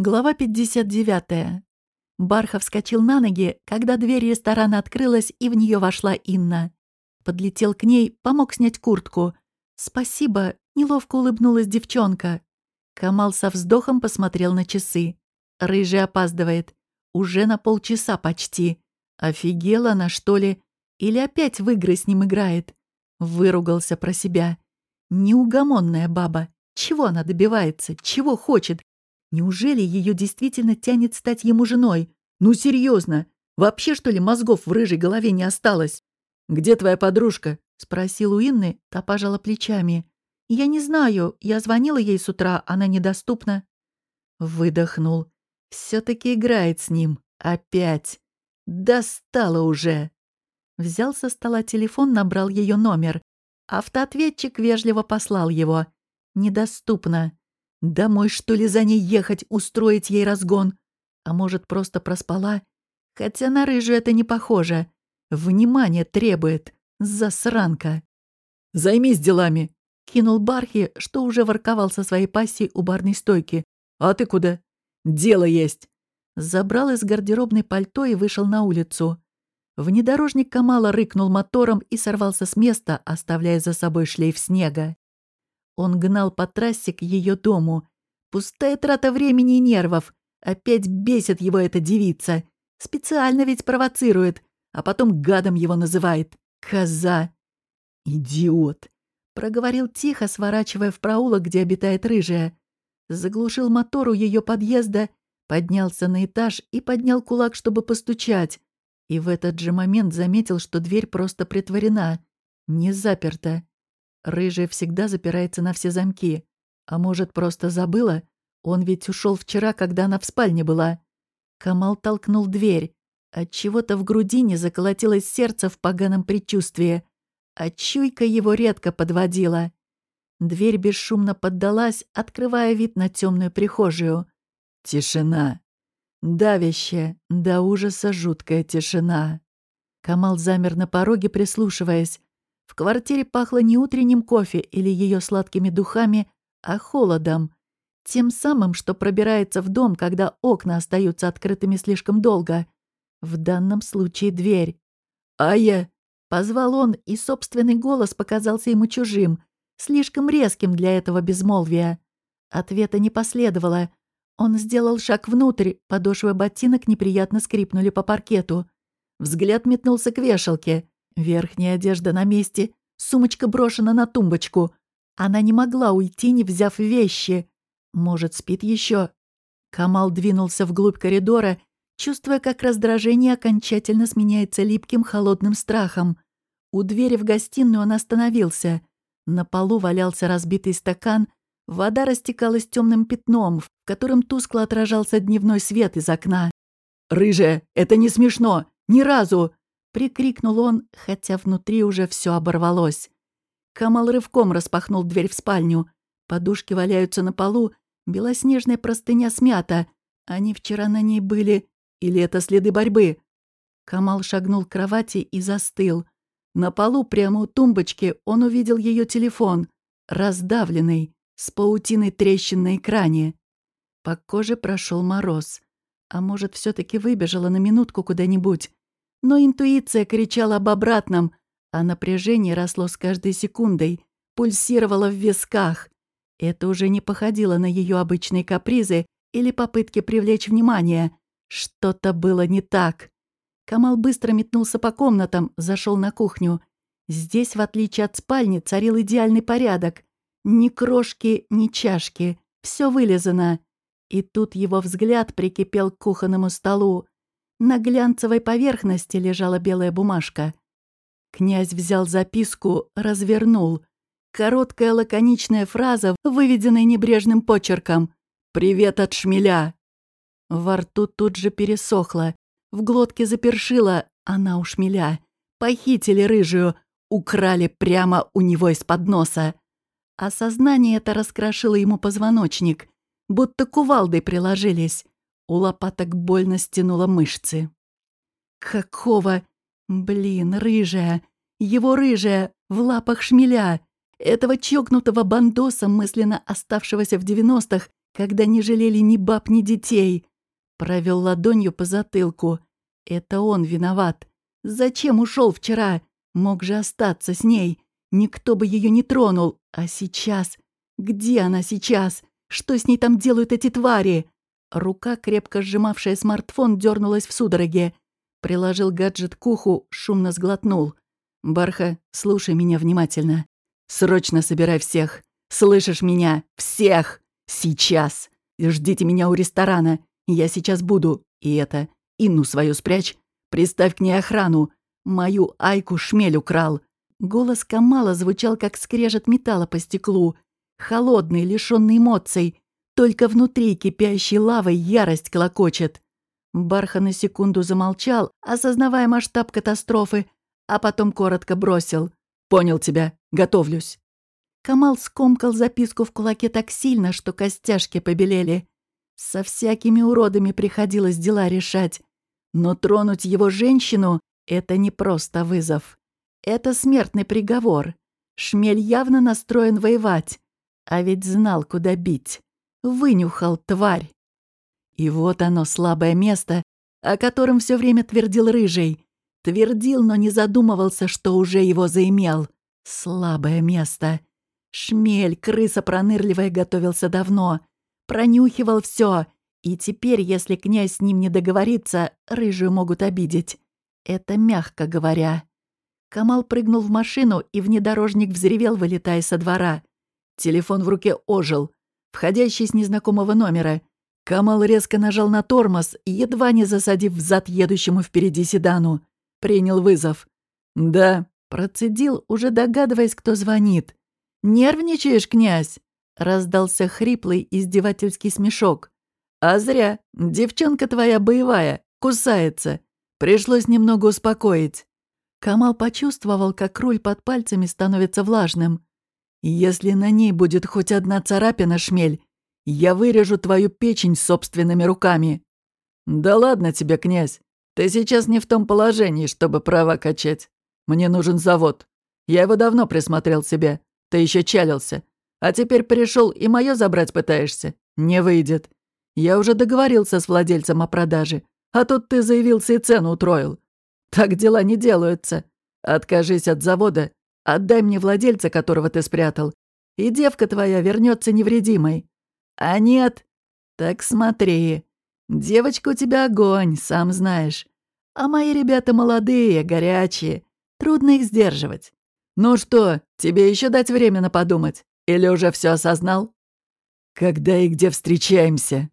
Глава 59. Бархов вскочил на ноги, когда дверь ресторана открылась, и в нее вошла Инна. Подлетел к ней, помог снять куртку. «Спасибо», — неловко улыбнулась девчонка. Камал со вздохом посмотрел на часы. Рыжий опаздывает. Уже на полчаса почти. Офигела она, что ли? Или опять в игры с ним играет? Выругался про себя. Неугомонная баба. Чего она добивается? Чего хочет? Неужели ее действительно тянет стать ему женой? Ну, серьезно, Вообще, что ли, мозгов в рыжей голове не осталось? «Где твоя подружка?» — спросил у Инны, та пожала плечами. «Я не знаю. Я звонила ей с утра, она недоступна». Выдохнул. все таки играет с ним. Опять. Достала уже. Взял со стола телефон, набрал ее номер. Автоответчик вежливо послал его. «Недоступно». Домой, что ли, за ней ехать, устроить ей разгон? А может, просто проспала? Хотя на рыжую это не похоже. Внимание требует. Засранка. «Займись делами!» — кинул Бархи, что уже ворковал со своей пассией у барной стойки. «А ты куда?» «Дело есть!» Забрал из гардеробной пальто и вышел на улицу. Внедорожник Камала рыкнул мотором и сорвался с места, оставляя за собой шлейф снега. Он гнал по трассе к ее дому. Пустая трата времени и нервов. Опять бесит его эта девица. Специально ведь провоцирует, а потом гадом его называет. Коза. Идиот. Проговорил тихо, сворачивая в проулок, где обитает рыжая. Заглушил мотор у ее подъезда, поднялся на этаж и поднял кулак, чтобы постучать. И в этот же момент заметил, что дверь просто притворена, не заперта. Рыжая всегда запирается на все замки. А может, просто забыла? Он ведь ушел вчера, когда она в спальне была. Камал толкнул дверь. От чего-то в грудине заколотилось сердце в поганом предчувствии. А чуйка его редко подводила. Дверь бесшумно поддалась, открывая вид на темную прихожую. Тишина. Давящая, до ужаса жуткая тишина. Камал замер на пороге, прислушиваясь. В квартире пахло не утренним кофе или ее сладкими духами, а холодом. Тем самым, что пробирается в дом, когда окна остаются открытыми слишком долго. В данном случае дверь. «Ая!» — позвал он, и собственный голос показался ему чужим, слишком резким для этого безмолвия. Ответа не последовало. Он сделал шаг внутрь, подошвы ботинок неприятно скрипнули по паркету. Взгляд метнулся к вешалке. Верхняя одежда на месте, сумочка брошена на тумбочку. Она не могла уйти, не взяв вещи. Может, спит еще? Камал двинулся вглубь коридора, чувствуя, как раздражение окончательно сменяется липким холодным страхом. У двери в гостиную он остановился. На полу валялся разбитый стакан, вода растекалась темным пятном, в котором тускло отражался дневной свет из окна. «Рыжая, это не смешно! Ни разу!» Прикрикнул он, хотя внутри уже все оборвалось. Камал рывком распахнул дверь в спальню. Подушки валяются на полу, белоснежная простыня смята. Они вчера на ней были... Или это следы борьбы? Камал шагнул к кровати и застыл. На полу прямо у тумбочки он увидел ее телефон, раздавленный, с паутиной трещин на экране. По коже прошел мороз. А может, все таки выбежала на минутку куда-нибудь. Но интуиция кричала об обратном, а напряжение росло с каждой секундой, пульсировало в висках. Это уже не походило на ее обычные капризы или попытки привлечь внимание. Что-то было не так. Камал быстро метнулся по комнатам, зашел на кухню. Здесь, в отличие от спальни, царил идеальный порядок. Ни крошки, ни чашки. Все вылезано. И тут его взгляд прикипел к кухонному столу. На глянцевой поверхности лежала белая бумажка. Князь взял записку, развернул. Короткая лаконичная фраза, выведенная небрежным почерком. «Привет от шмеля!» Во рту тут же пересохло. В глотке запершило. Она у шмеля. Похитили рыжую. Украли прямо у него из-под носа. Осознание это раскрошило ему позвоночник. Будто кувалдой приложились. У лопаток больно стянуло мышцы. «Какого? Блин, рыжая! Его рыжая! В лапах шмеля! Этого чокнутого бандоса, мысленно оставшегося в девяностых, когда не жалели ни баб, ни детей. Провел ладонью по затылку. Это он виноват. Зачем ушел вчера? Мог же остаться с ней. Никто бы ее не тронул. А сейчас? Где она сейчас? Что с ней там делают эти твари? Рука, крепко сжимавшая смартфон, дернулась в судороге. Приложил гаджет к уху, шумно сглотнул. «Барха, слушай меня внимательно. Срочно собирай всех. Слышишь меня? Всех! Сейчас! Ждите меня у ресторана. Я сейчас буду. И это, Инну свою спрячь. Приставь к ней охрану. Мою Айку шмель украл». Голос Камала звучал, как скрежет металла по стеклу. Холодный, лишённый эмоций. Только внутри кипящей лавой ярость колокочет. Барха на секунду замолчал, осознавая масштаб катастрофы, а потом коротко бросил. «Понял тебя. Готовлюсь». Камал скомкал записку в кулаке так сильно, что костяшки побелели. Со всякими уродами приходилось дела решать. Но тронуть его женщину — это не просто вызов. Это смертный приговор. Шмель явно настроен воевать. А ведь знал, куда бить. Вынюхал, тварь. И вот оно, слабое место, о котором все время твердил Рыжий. Твердил, но не задумывался, что уже его заимел. Слабое место. Шмель, крыса пронырливая, готовился давно. Пронюхивал все. И теперь, если князь с ним не договорится, рыжую могут обидеть. Это мягко говоря. Камал прыгнул в машину, и внедорожник взревел, вылетая со двора. Телефон в руке ожил. Входящий с незнакомого номера. Камал резко нажал на тормоз, едва не засадив взад едущему впереди седану. Принял вызов. «Да», — процедил, уже догадываясь, кто звонит. «Нервничаешь, князь?» — раздался хриплый издевательский смешок. «А зря. Девчонка твоя боевая, кусается. Пришлось немного успокоить». Камал почувствовал, как руль под пальцами становится влажным. «Если на ней будет хоть одна царапина, шмель, я вырежу твою печень собственными руками». «Да ладно тебе, князь. Ты сейчас не в том положении, чтобы права качать. Мне нужен завод. Я его давно присмотрел себе. Ты еще чалился. А теперь пришел и мое забрать пытаешься. Не выйдет. Я уже договорился с владельцем о продаже. А тут ты заявился и цену утроил. Так дела не делаются. Откажись от завода. Отдай мне владельца, которого ты спрятал. И девка твоя вернется невредимой. А нет? Так смотри. Девочка у тебя огонь, сам знаешь. А мои ребята молодые, горячие. Трудно их сдерживать. Ну что, тебе еще дать время на подумать? Или уже все осознал? Когда и где встречаемся?